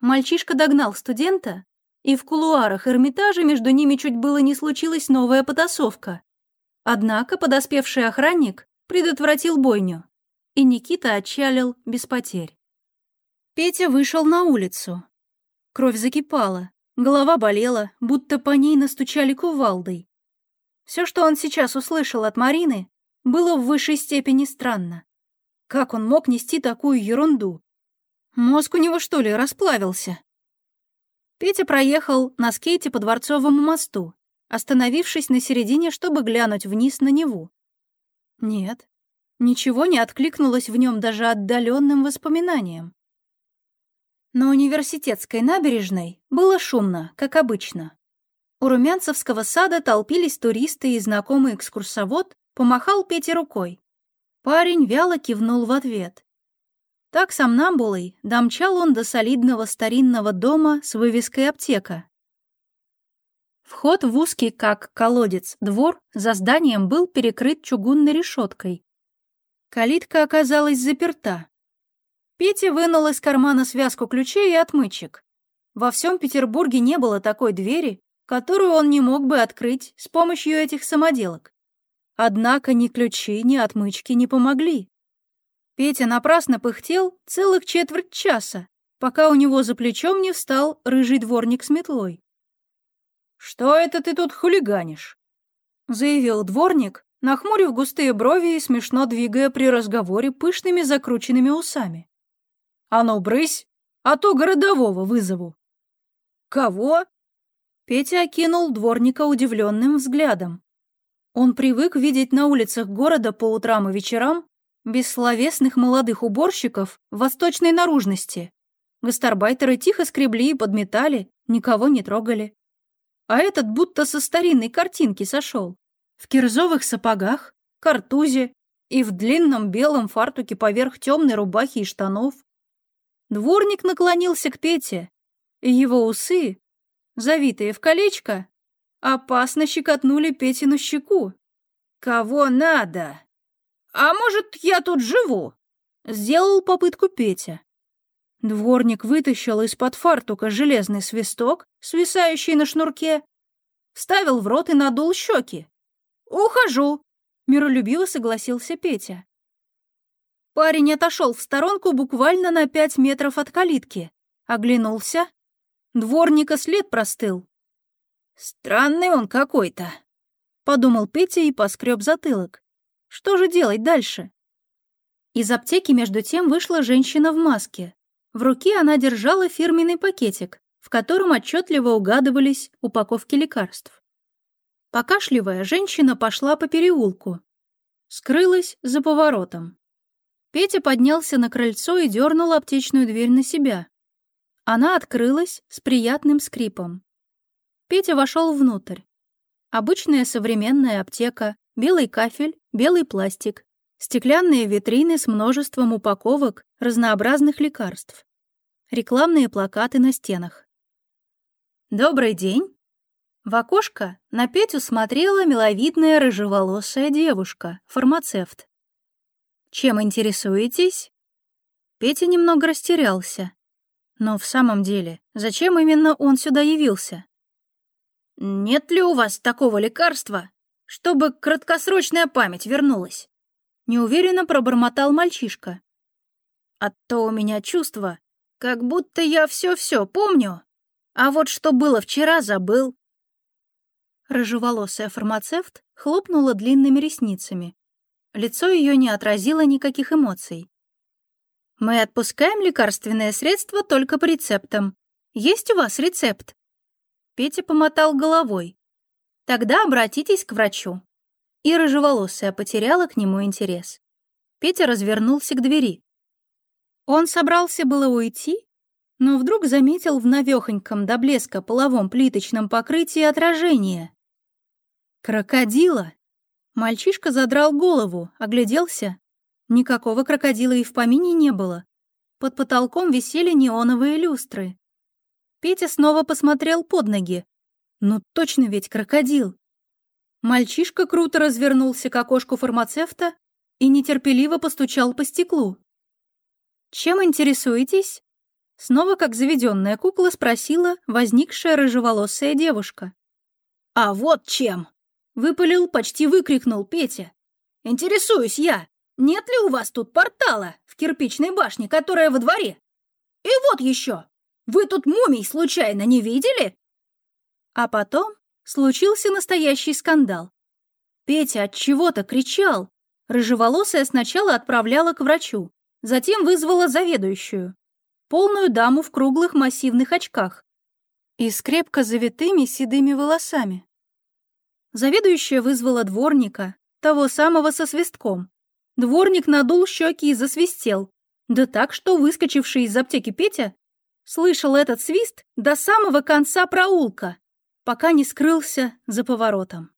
Мальчишка догнал студента, и в кулуарах Эрмитажа между ними чуть было не случилась новая потасовка. Однако подоспевший охранник предотвратил бойню, и Никита отчалил без потерь. Петя вышел на улицу. Кровь закипала, голова болела, будто по ней настучали кувалдой. Все, что он сейчас услышал от Марины, было в высшей степени странно. Как он мог нести такую ерунду? Мозг у него, что ли, расплавился? Петя проехал на скейте по Дворцовому мосту, остановившись на середине, чтобы глянуть вниз на Неву. Нет, ничего не откликнулось в нем даже отдаленным воспоминаниям. На университетской набережной было шумно, как обычно. У Румянцевского сада толпились туристы и знакомый экскурсовод помахал Пете рукой. Парень вяло кивнул в ответ. Так сомнамбулой домчал он до солидного старинного дома с вывеской «Аптека». Вход в узкий, как колодец, двор за зданием был перекрыт чугунной решеткой. Калитка оказалась заперта. Петя вынул из кармана связку ключей и отмычек. Во всем Петербурге не было такой двери, которую он не мог бы открыть с помощью этих самоделок. Однако ни ключи, ни отмычки не помогли. Петя напрасно пыхтел целых четверть часа, пока у него за плечом не встал рыжий дворник с метлой. «Что это ты тут хулиганишь?» — заявил дворник, нахмурив густые брови и смешно двигая при разговоре пышными закрученными усами. «А ну, брысь, а то городового вызову». «Кого?» Петя окинул дворника удивленным взглядом. Он привык видеть на улицах города по утрам и вечерам бессловесных молодых уборщиков восточной наружности. Гастарбайтеры тихо скребли и подметали, никого не трогали. А этот будто со старинной картинки сошел. В кирзовых сапогах, картузе и в длинном белом фартуке поверх темной рубахи и штанов. Дворник наклонился к Пете, и его усы, завитые в колечко, опасно щекотнули Петину щеку. «Кого надо?» «А может, я тут живу?» — сделал попытку Петя. Дворник вытащил из-под фартука железный свисток, свисающий на шнурке, вставил в рот и надул щеки. «Ухожу!» — миролюбиво согласился Петя. Парень отошел в сторонку буквально на пять метров от калитки, оглянулся. Дворника след простыл. «Странный он какой-то», — подумал Петя и поскреб затылок. Что же делать дальше? Из аптеки, между тем, вышла женщина в маске. В руке она держала фирменный пакетик, в котором отчетливо угадывались упаковки лекарств. Покашливая, женщина пошла по переулку. Скрылась за поворотом. Петя поднялся на крыльцо и дернул аптечную дверь на себя. Она открылась с приятным скрипом. Петя вошел внутрь. Обычная современная аптека, белый кафель, белый пластик, стеклянные витрины с множеством упаковок разнообразных лекарств, рекламные плакаты на стенах. «Добрый день!» В окошко на Петю смотрела миловидная рыжеволосая девушка, фармацевт. «Чем интересуетесь?» Петя немного растерялся. Но в самом деле, зачем именно он сюда явился? «Нет ли у вас такого лекарства, чтобы краткосрочная память вернулась. Неуверенно пробормотал мальчишка. А то у меня чувство, как будто я все-все помню, а вот что было вчера, забыл. Рыжеволосая фармацевт хлопнула длинными ресницами. Лицо ее не отразило никаких эмоций. «Мы отпускаем лекарственное средство только по рецептам. Есть у вас рецепт?» Петя помотал головой. Тогда обратитесь к врачу». И рыжеволосая потеряла к нему интерес. Петя развернулся к двери. Он собрался было уйти, но вдруг заметил в навехоньком до блеска половом плиточном покрытии отражение. «Крокодила!» Мальчишка задрал голову, огляделся. Никакого крокодила и в помине не было. Под потолком висели неоновые люстры. Петя снова посмотрел под ноги. Ну точно ведь крокодил. Мальчишка круто развернулся к окошку фармацевта и нетерпеливо постучал по стеклу. «Чем интересуетесь?» — Снова, как заведенная кукла, спросила возникшая рыжеволосая девушка. «А вот чем!» — выпалил, почти выкрикнул Петя. «Интересуюсь я, нет ли у вас тут портала в кирпичной башне, которая во дворе? И вот еще, вы тут мумий случайно не видели?» А потом случился настоящий скандал. Петя от чего-то кричал. Рыжеволосая сначала отправляла к врачу, затем вызвала заведующую, полную даму в круглых массивных очках и с крепко завитыми седыми волосами. Заведующая вызвала дворника, того самого со свистком. Дворник надул щеки и засвистел, да так, что выскочивший из аптеки Петя слышал этот свист до самого конца проулка, пока не скрылся за поворотом.